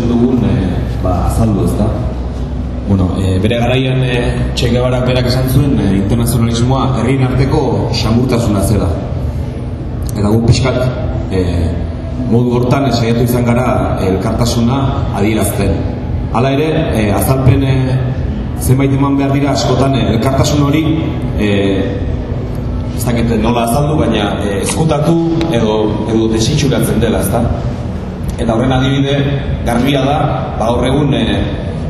ikusten dugun e, ba, azaldu ez da. Bueno, e, bere garaian e, Che Guevara berak esan zuen e, internazionalismoa herrien arteko xamurtasuna zela. Eta gu pixkat e, modu hortan saiatu izan gara elkartasuna adierazten. Hala ere, e, azalpen e, zenbait eman behar dira askotan elkartasun hori e, ez dakit nola azaldu, baina e, eskutatu edo, edo desitxuratzen dela, ezta? Eta horren adibide, garbia da, ba hor egun, e,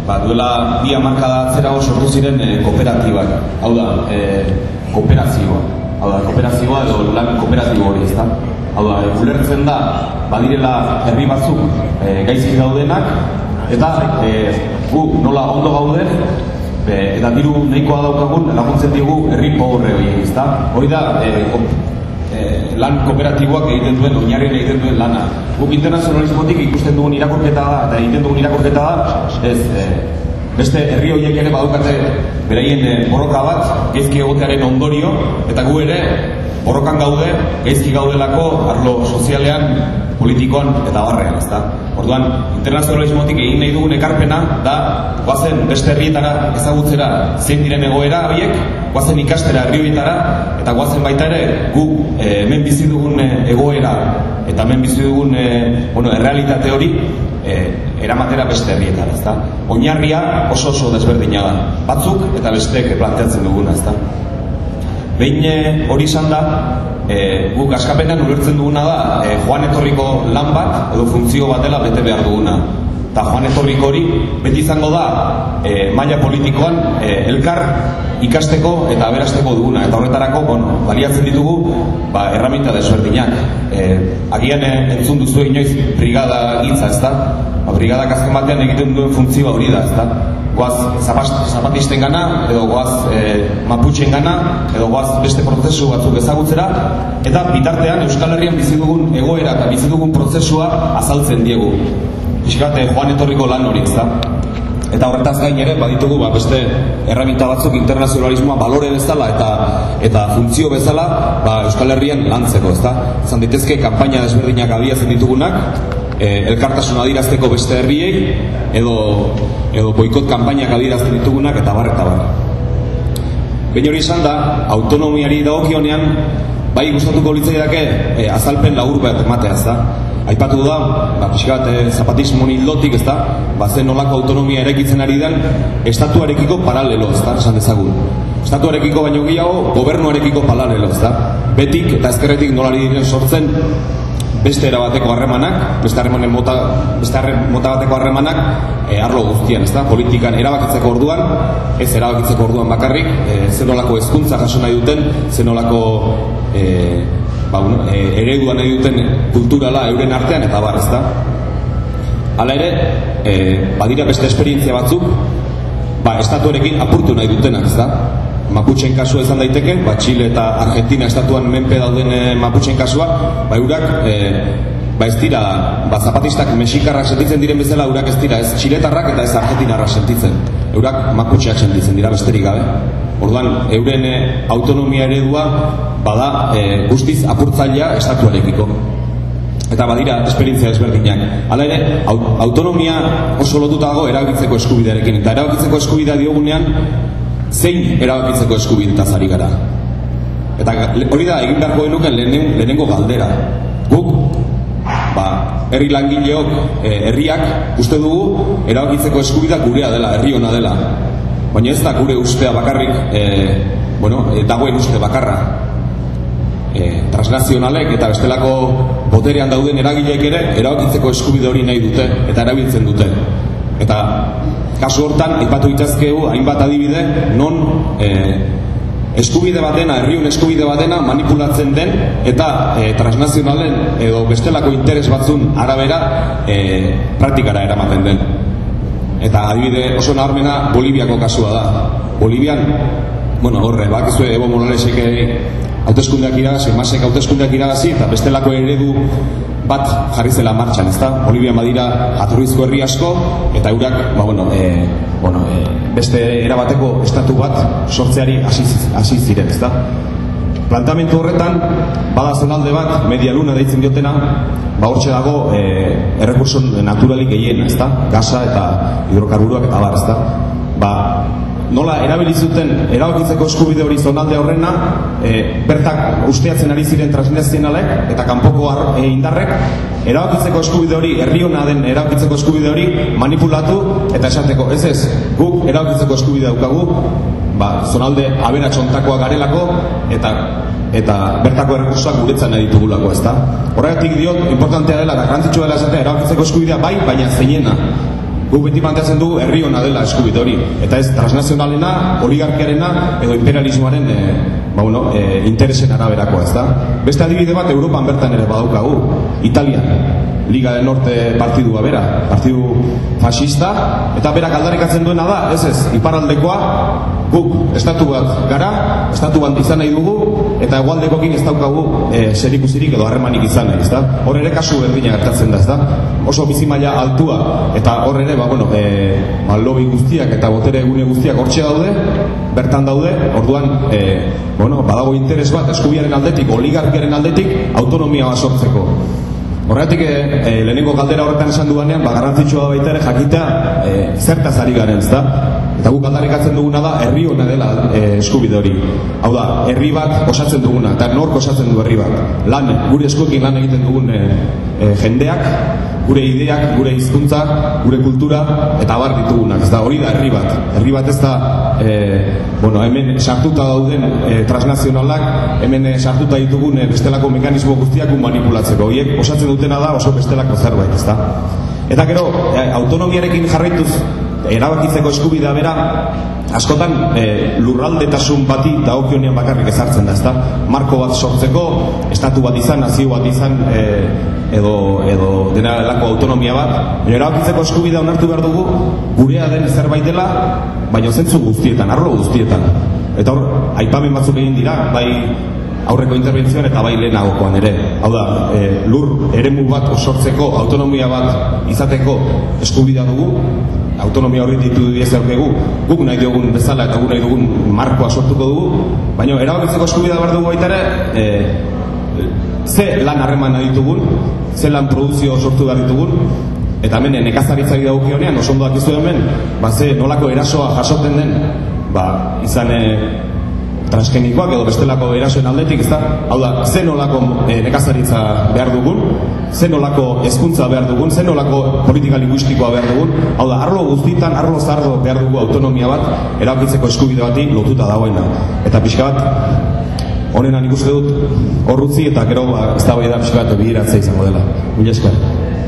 ba, duela bi amarka zera sortu ziren e, kooperatibak, hau da, e, kooperazioa, hau da, kooperazioa edo lan kooperatibo hori, ezta? Hau da, e, ulertzen da, badirela herri batzuk e, gaizki daudenak, eta e, gu nola ondo gauden, Be, eta diru nahikoa daukagun laguntzen digu herri pobre hori, ezta? Hori da e, lan kooperatiboak egiten duen, oinarrien egiten duen lana. Guk internazionalismotik ikusten dugun irakurketa da, eta egiten dugun irakurketa da, ez, e, beste herri horiek ere badukate beraien e, borroka bat, gezki egotearen ondorio, eta gu ere borrokan gaude, gaizki gaudelako arlo sozialean, politikoan eta barrean, ezta? Orduan, internazionalismotik egin nahi dugun ekarpena da guazen beste herrietara ezagutzera zein diren egoera horiek, guazen ikastera herri horietara eta guazen baita ere gu e, hemen bizi dugun eh, egoera eta hemen bizi dugun e, bueno, errealitate hori e, eramatera beste herrietara, ezta? Oinarria oso oso desberdina da. Batzuk eta besteek planteatzen duguna, ezta? Behin hori izan da, e, guk askapenean ulertzen duguna da e, joan etorriko lan bat edo funtzio bat dela bete behar duguna eta joan etorriko hori beti izango da e, maila politikoan e, elkar ikasteko eta aberasteko duguna. Eta horretarako bueno, baliatzen ditugu ba, erraminta desberdinak. E, agian e, entzun duzu inoiz brigada hitza ez da ba, brigada azken batean egiten duen funtzioa hori da ez da goaz zapatisten gana, edo goaz e, maputxen gana, edo goaz beste prozesu batzuk ezagutzera, eta bitartean Euskal Herrian bizi egoera eta bizi prozesua azaltzen diegu. Iskate, joan etorriko lan hori, ezta? Eta horretaz gain ere, baditugu, ba, beste erramita batzuk internazionalismoa balore bezala eta eta funtzio bezala ba, Euskal Herrian lantzeko, ezta? Zan ditezke, kanpaina desberdinak abiatzen ditugunak, e, elkartasun adirazteko beste herriei edo, edo boikot kanpainak adirazten ditugunak eta bar eta bar. Behin hori izan da, autonomiari dagokionean bai gustatuko litzai dake e, azalpen lagur bat ematea, ez da? Aipatu da, ba, pixkat, e, zapatismo nildotik, ez da? Ba, zen nolako autonomia erekitzen ari den, estatuarekiko paralelo, ez da? Esan dezagun. Estatuarekiko baino gehiago, gobernuarekiko paralelo, ez da? Betik eta ezkerretik nolari diren sortzen beste erabateko harremanak, beste harremanen mota, beste harren, mota bateko harremanak e, arlo guztian, ezta? Politikan erabakitzeko orduan, ez erabakitzeko orduan bakarrik, e, zenolako hezkuntza jaso nahi duten, zenolako e, ba, bueno, e, ereduan nahi duten kulturala euren artean eta bar, ezta? Hala ere, e, badira beste esperientzia batzuk, ba, estatuarekin apurtu nahi dutenak, ezta? Mapuchen kasua izan daiteke, ba, Chile eta Argentina estatuan menpe dauden e, Mapuchen kasua, ba, eurak, e, ba, ez dira, ba, zapatistak mexikarrak sentitzen diren bezala, eurak ez dira, ez Chiletarrak eta ez Argentinarrak sentitzen. Eurak Mapucheak sentitzen dira besterik gabe. Orduan, euren e, autonomia eredua, bada, e, guztiz apurtzailea estatuarekiko. Eta badira, esperientzia ezberdinak. Hala ere, autonomia oso lotuta dago erabakitzeko eskubidearekin. Eta erabakitzeko eskubidea diogunean, zein erabakitzeko eskubidetaz ari gara. Eta hori da, egin beharko genuken lehenen, lehenengo galdera. Guk, ba, herri langileok, e, herriak, uste dugu, erabakitzeko eskubidea gurea dela, herri ona dela. Baina ez da gure ustea bakarrik, e, bueno, e, dagoen uste bakarra. E, transnazionalek eta bestelako boterean dauden eragileek ere erabakitzeko eskubide hori nahi dute eta erabiltzen dute. Eta kasu hortan aipatu ditzazkegu hainbat adibide non e, eskubide batena, herriun eskubide batena manipulatzen den eta e, transnazionalen edo bestelako interes batzun arabera e, praktikara eramaten den. Eta adibide oso nabarmena Boliviako kasua da. Bolivian, bueno, horre, bakizue Evo Moralesek hauteskundeak iragazi, masek hauteskundeak iragazi eta bestelako eredu bat jarri zela martxan, ezta? Bolivian badira jatorrizko herri asko eta eurak, ba bueno, e, bueno, e, beste erabateko estatu bat sortzeari hasi hasi ziren, ezta? plantamentu horretan, bada zonalde bat, media luna deitzen diotena, ba hortxe dago e, errekurso naturalik gehien, ezta? Gasa eta hidrokarburuak eta bar, ezta? Ba, nola erabili zuten erabakitzeko eskubide hori zonalde horrena, e, bertak usteatzen ari ziren transnazionalek eta kanpoko e, indarrek erabakitzeko eskubide hori, herri hona den erabakitzeko eskubide hori manipulatu eta esateko, ez ez, guk erabakitzeko eskubide daukagu, ba, zonalde aberatxontakoa garelako eta eta bertako errekursoak guretzan nahi ditugulako, ezta? Horregatik diot, importantea dela, garrantzitsua dela esatea, erabakitzeko eskubidea bai, baina zeinena. Gu beti manteatzen du herri hona dela eskubide hori. Eta ez transnazionalena, oligarkiarena edo imperialismoaren e, ba, bueno, e, interesen araberakoa, ezta? Beste adibide bat Europan bertan ere badaukagu, Italian. Liga del Norte partidua bera, partidu fascista, eta berak aldarikatzen duena da, ez ez, iparaldekoa, guk estatu bat gara, estatu bat izan nahi dugu, eta egualdekokin ez daukagu e, serikusirik edo harremanik izan ezta? Hor ere kasu berdina gertatzen da, ezta? Oso bizimaila altua, eta hor ere, ba, bueno, e, ba, lobby guztiak eta botere gune guztiak hortxe daude, bertan daude, orduan, e, bueno, badago interes bat, eskubiaren aldetik, oligarkiaren aldetik, autonomia bat sortzeko. Horregatik, e, lehenengo galdera horretan esan duanean, ba, garrantzitsua baita ere jakita e, zertaz ari garen, ezta? Eta guk aldarikatzen duguna da, herri hona dela e, eskubide hori. Hau da, herri bat osatzen duguna, eta nork osatzen du herri bat. Lan, gure eskuekin lan egiten dugun e, e, jendeak, gure ideak, gure hizkuntza, gure kultura, eta bar ditugunak. Ez da, hori da herri bat. Herri bat ez da, e, bueno, hemen sartuta dauden e, transnazionalak, hemen sartuta ditugun e, bestelako mekanismo guztiak manipulatzeko. Horiek osatzen dutena da oso bestelako zerbait, ezta? Eta gero, autonomiarekin jarraituz erabakitzeko eskubidea bera askotan e, lurraldetasun bati dagokionean bakarrik ezartzen da, ezta? Marko bat sortzeko, estatu bat izan, nazio bat izan, e, edo, edo dena lako autonomia bat, baina erabakitzeko eskubidea onartu behar dugu, gurea den zerbait dela, baina zentzu guztietan, arlo guztietan. Eta hor, aipamen batzuk egin dira, bai aurreko interbentzioan eta bai lehenagokoan ere. Hau da, e, lur eremu bat osortzeko, autonomia bat izateko eskubidea dugu, autonomia horri ditu diez aurkegu, guk nahi dugun bezala eta guk nahi dugun markoa sortuko dugu, baina erabakitzeko eskubidea behar dugu baita ere, e, ze lan harreman nahi ditugun, ze lan produzio sortu behar ditugun, eta hemen nekazaritzari dagokionean, oso ondoak izu hemen, ba, ze nolako erasoa jasoten den, ba, izan e, transgenikoak edo bestelako erasoen aldetik, ezta? Hau da, zen olako e, nekazaritza behar dugun, zen olako hezkuntza behar dugun, zen olako politika linguistikoa behar dugun, hau da, arlo guztitan, arlo zardo behar dugu autonomia bat, erakitzeko eskubide bati lotuta dagoena. Eta pixka bat, honenan ikuste dut, horrutzi eta gero ba, ez da bai da pixka bat izango dela. Mila esker.